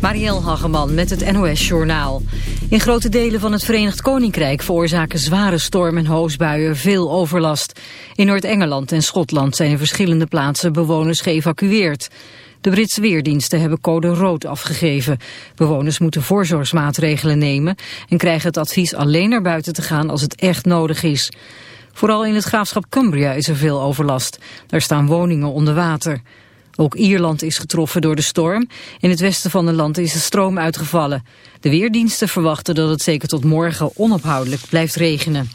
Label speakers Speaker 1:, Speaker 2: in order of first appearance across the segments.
Speaker 1: Marielle Hageman met het NOS Journaal. In grote delen van het Verenigd Koninkrijk veroorzaken zware storm- en hoosbuien veel overlast. In Noord-Engeland en Schotland zijn in verschillende plaatsen bewoners geëvacueerd. De Britse weerdiensten hebben code rood afgegeven. Bewoners moeten voorzorgsmaatregelen nemen en krijgen het advies alleen naar buiten te gaan als het echt nodig is. Vooral in het graafschap Cumbria is er veel overlast. Daar staan woningen onder water. Ook Ierland is getroffen door de storm. In het westen van het land is de stroom uitgevallen. De weerdiensten verwachten dat het zeker tot morgen onophoudelijk blijft regenen.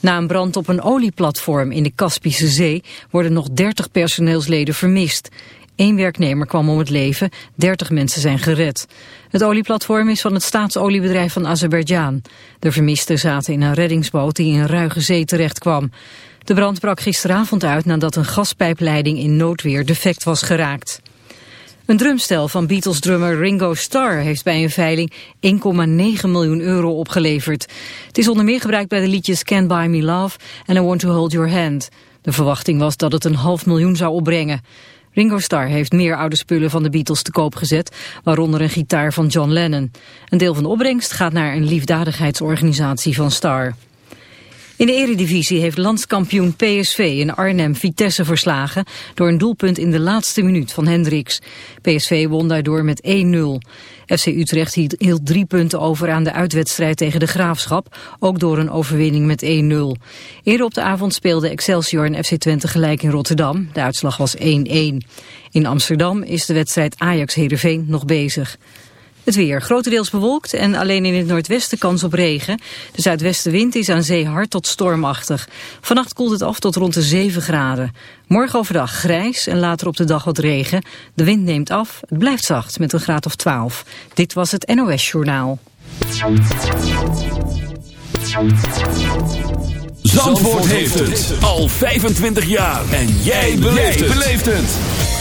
Speaker 1: Na een brand op een olieplatform in de Kaspische Zee worden nog 30 personeelsleden vermist. Eén werknemer kwam om het leven, 30 mensen zijn gered. Het olieplatform is van het staatsoliebedrijf van Azerbeidzjan. De vermisten zaten in een reddingsboot die in Ruige Zee terecht kwam. De brand brak gisteravond uit nadat een gaspijpleiding in noodweer defect was geraakt. Een drumstel van Beatles-drummer Ringo Starr heeft bij een veiling 1,9 miljoen euro opgeleverd. Het is onder meer gebruikt bij de liedjes Can't Buy Me Love en I Want to Hold Your Hand. De verwachting was dat het een half miljoen zou opbrengen. Ringo Starr heeft meer oude spullen van de Beatles te koop gezet, waaronder een gitaar van John Lennon. Een deel van de opbrengst gaat naar een liefdadigheidsorganisatie van Starr. In de eredivisie heeft landskampioen PSV in Arnhem Vitesse verslagen door een doelpunt in de laatste minuut van Hendricks. PSV won daardoor met 1-0. FC Utrecht hield drie punten over aan de uitwedstrijd tegen de Graafschap, ook door een overwinning met 1-0. Eerder op de avond speelde Excelsior en FC Twente gelijk in Rotterdam. De uitslag was 1-1. In Amsterdam is de wedstrijd Ajax-Heerenveen nog bezig. Het weer grotendeels bewolkt en alleen in het noordwesten kans op regen. De zuidwestenwind is aan zee hard tot stormachtig. Vannacht koelt het af tot rond de 7 graden. Morgen overdag grijs en later op de dag wat regen. De wind neemt af, het blijft zacht met een graad of 12. Dit was het NOS Journaal.
Speaker 2: Zandvoort heeft het al 25 jaar. En jij beleeft het.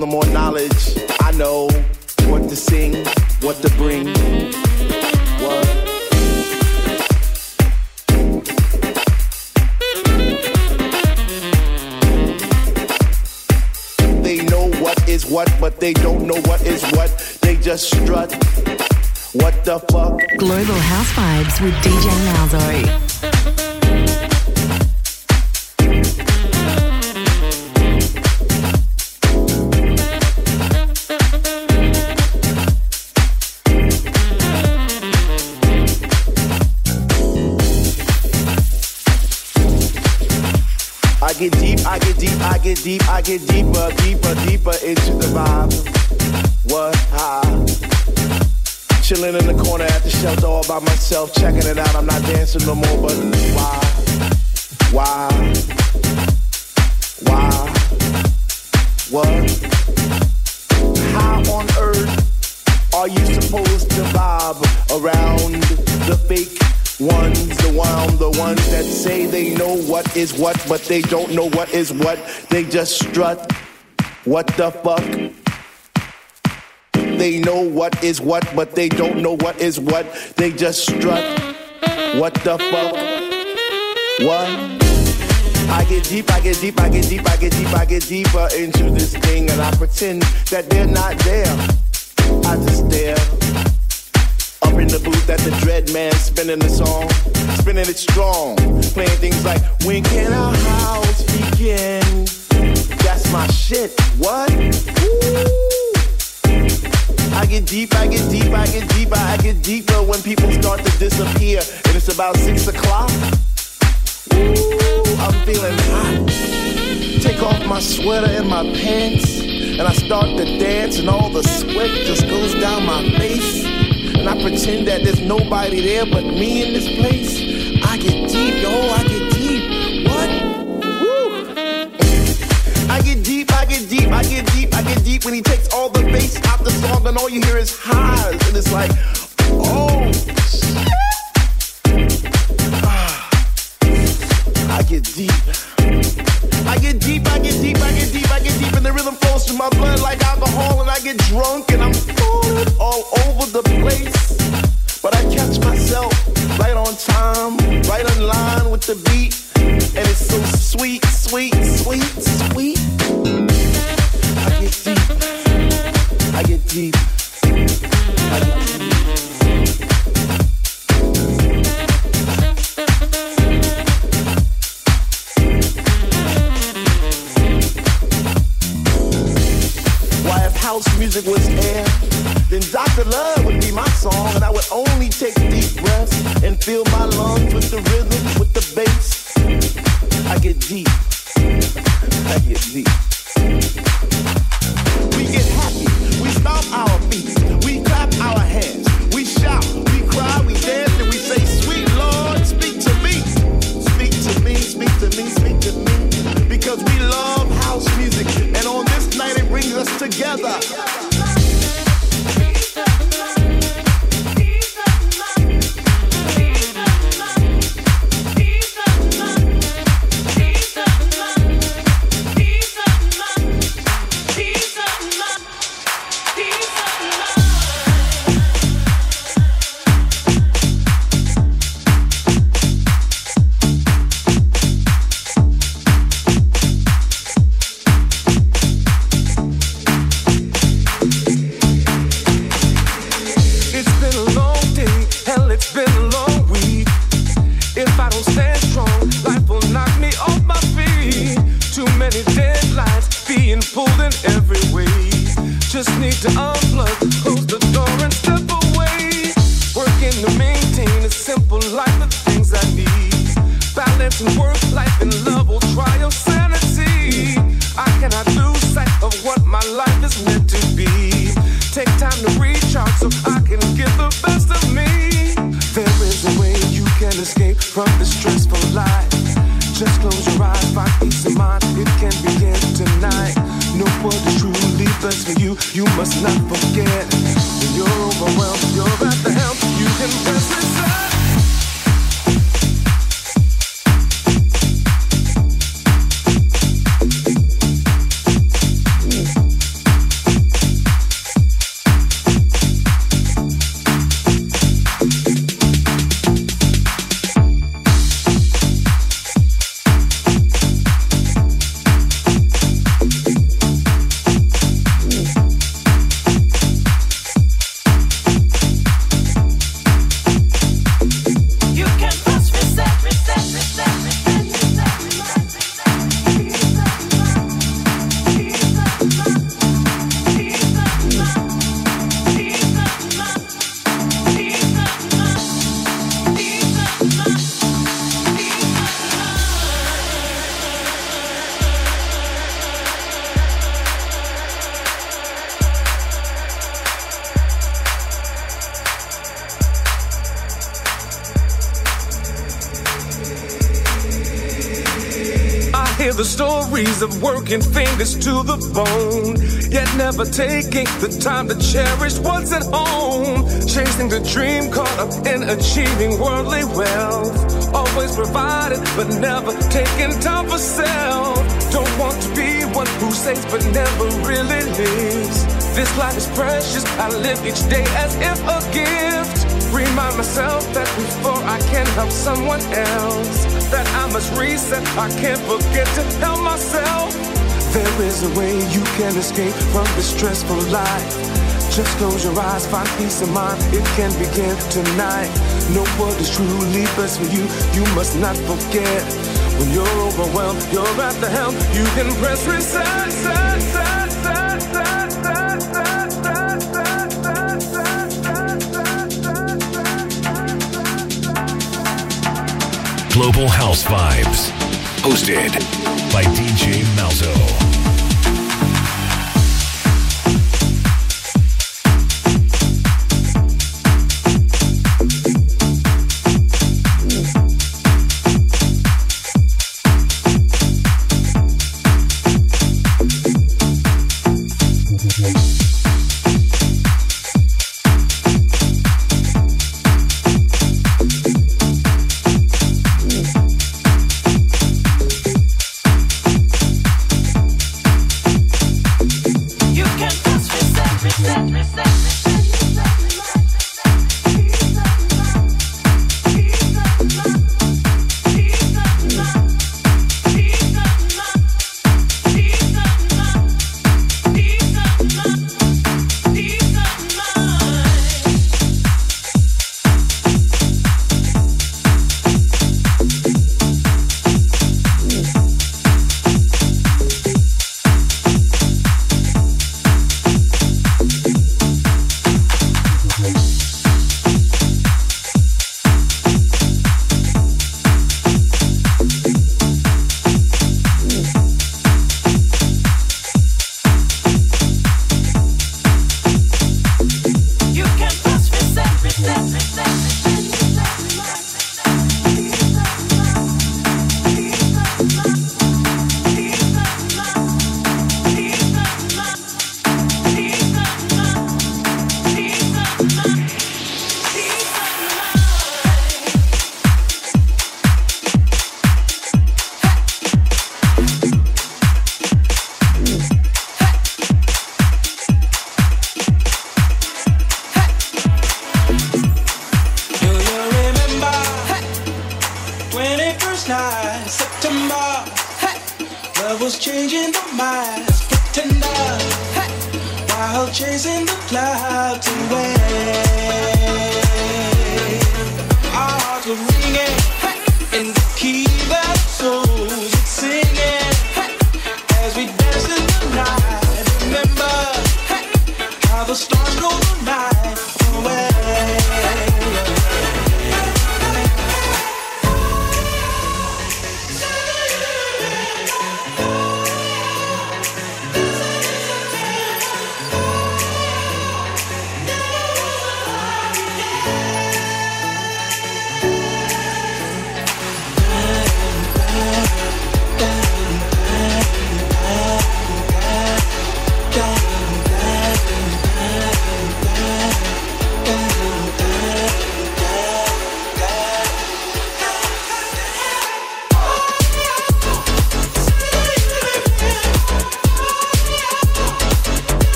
Speaker 3: The
Speaker 4: more knowledge I know what to sing, what to bring. What? They know what is what, but they don't know what is what. They just strut. What the fuck?
Speaker 5: Global House Vibes with DJ Malzo.
Speaker 4: Get deep, I get deeper, deeper, deeper into the vibe. What? Ah. Chilling in the corner at the shelter all by myself, checking it out. I'm not dancing no more, but why? Why? Why? What? How on earth are you supposed to vibe around the fake ones, the one, the ones that say they know what is what, but they don't know what is what. They just strut. What the fuck? They know what is what, but they don't know what is what. They just strut. What the fuck? What? I get deep, I get deep, I get deep, I get deep, I get deeper into this thing, and I pretend that they're not there. I just stare. In the booth at the Dread Man, spinning the song, spinning it strong, playing things like When can our house begin? That's my shit. What? Woo! I get deep, I get deep, I get deeper, I get deeper when people start to disappear, and it's about six o'clock. Ooh, I'm feeling hot. Take off my sweater and my pants, and I start to dance, and all the sweat just goes down my face. And I pretend that there's nobody there but me in this place. I get deep, yo, I get deep. What? Woo! I get deep, I get deep, I get deep, I get deep when he takes all the bass out the song, and all you hear is highs, and it's like, oh, shit. Ah. I get deep. I get deep, I get deep, I get deep, I get deep, and the rhythm flows through my blood like alcohol, and I get drunk, and I'm falling all over the place. But I catch myself right on time, right in line with the beat, and it's so sweet, sweet, sweet, sweet. I get deep, I get deep, I get deep. House music was air, then Dr. Love would be my song, and I would only take deep breaths and fill my lungs with the rhythm, with the bass. I get deep. I get deep. We get happy. We stomp our feet. We clap our hands. We shout. We cry. We dance. And we say, Sweet Lord, speak to me. Speak to me. Speak to me. Speak to me. Because we love house music. Together.
Speaker 6: Never taking the time to cherish what's at home. Chasing the dream, caught up in achieving worldly wealth. Always provided, but never taking time for self. Don't want to be one who saves, but never really lives. This life is precious, I live each day as if a gift. Remind myself that before I can help someone else, that I must reset. I can't forget to help myself. There is a way you can escape from this stressful life. Just close your eyes, find peace of mind. It can begin tonight. No Know is truly best for you. You must not forget. When you're overwhelmed, you're at the helm. You can press reset. set, set, set, set, set, set, set, set, set, set.
Speaker 7: Global House Vibes. Hosted by DJ Malzo.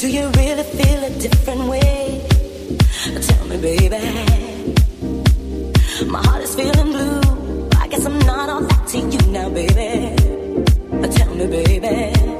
Speaker 8: Do you
Speaker 9: really feel a different way? Tell me, baby. My heart is feeling blue. I guess I'm not all that to you now, baby. Tell me, baby.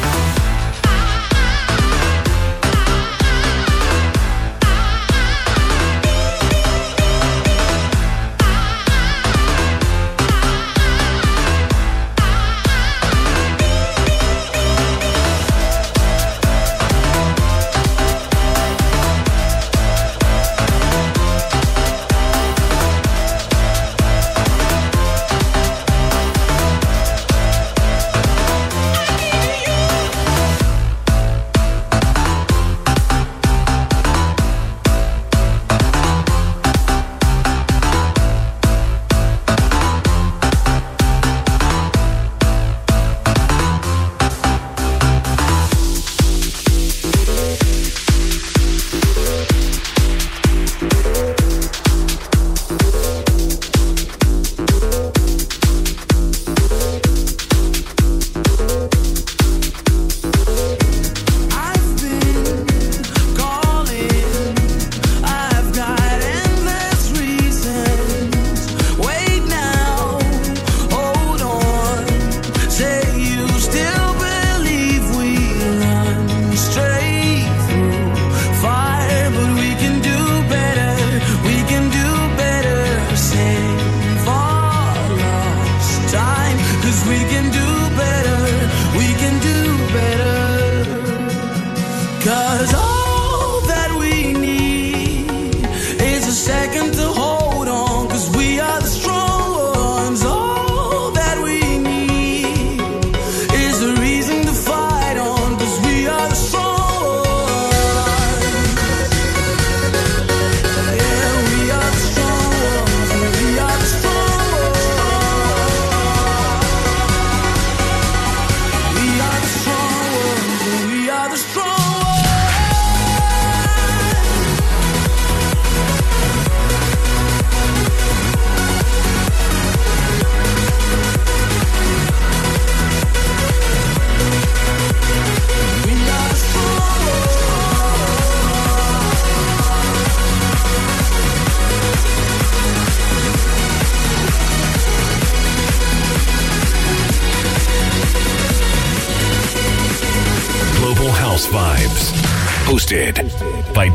Speaker 3: we can do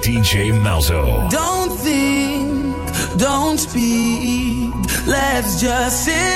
Speaker 10: DJ Malzo.
Speaker 3: Don't think, don't speak, let's just sit.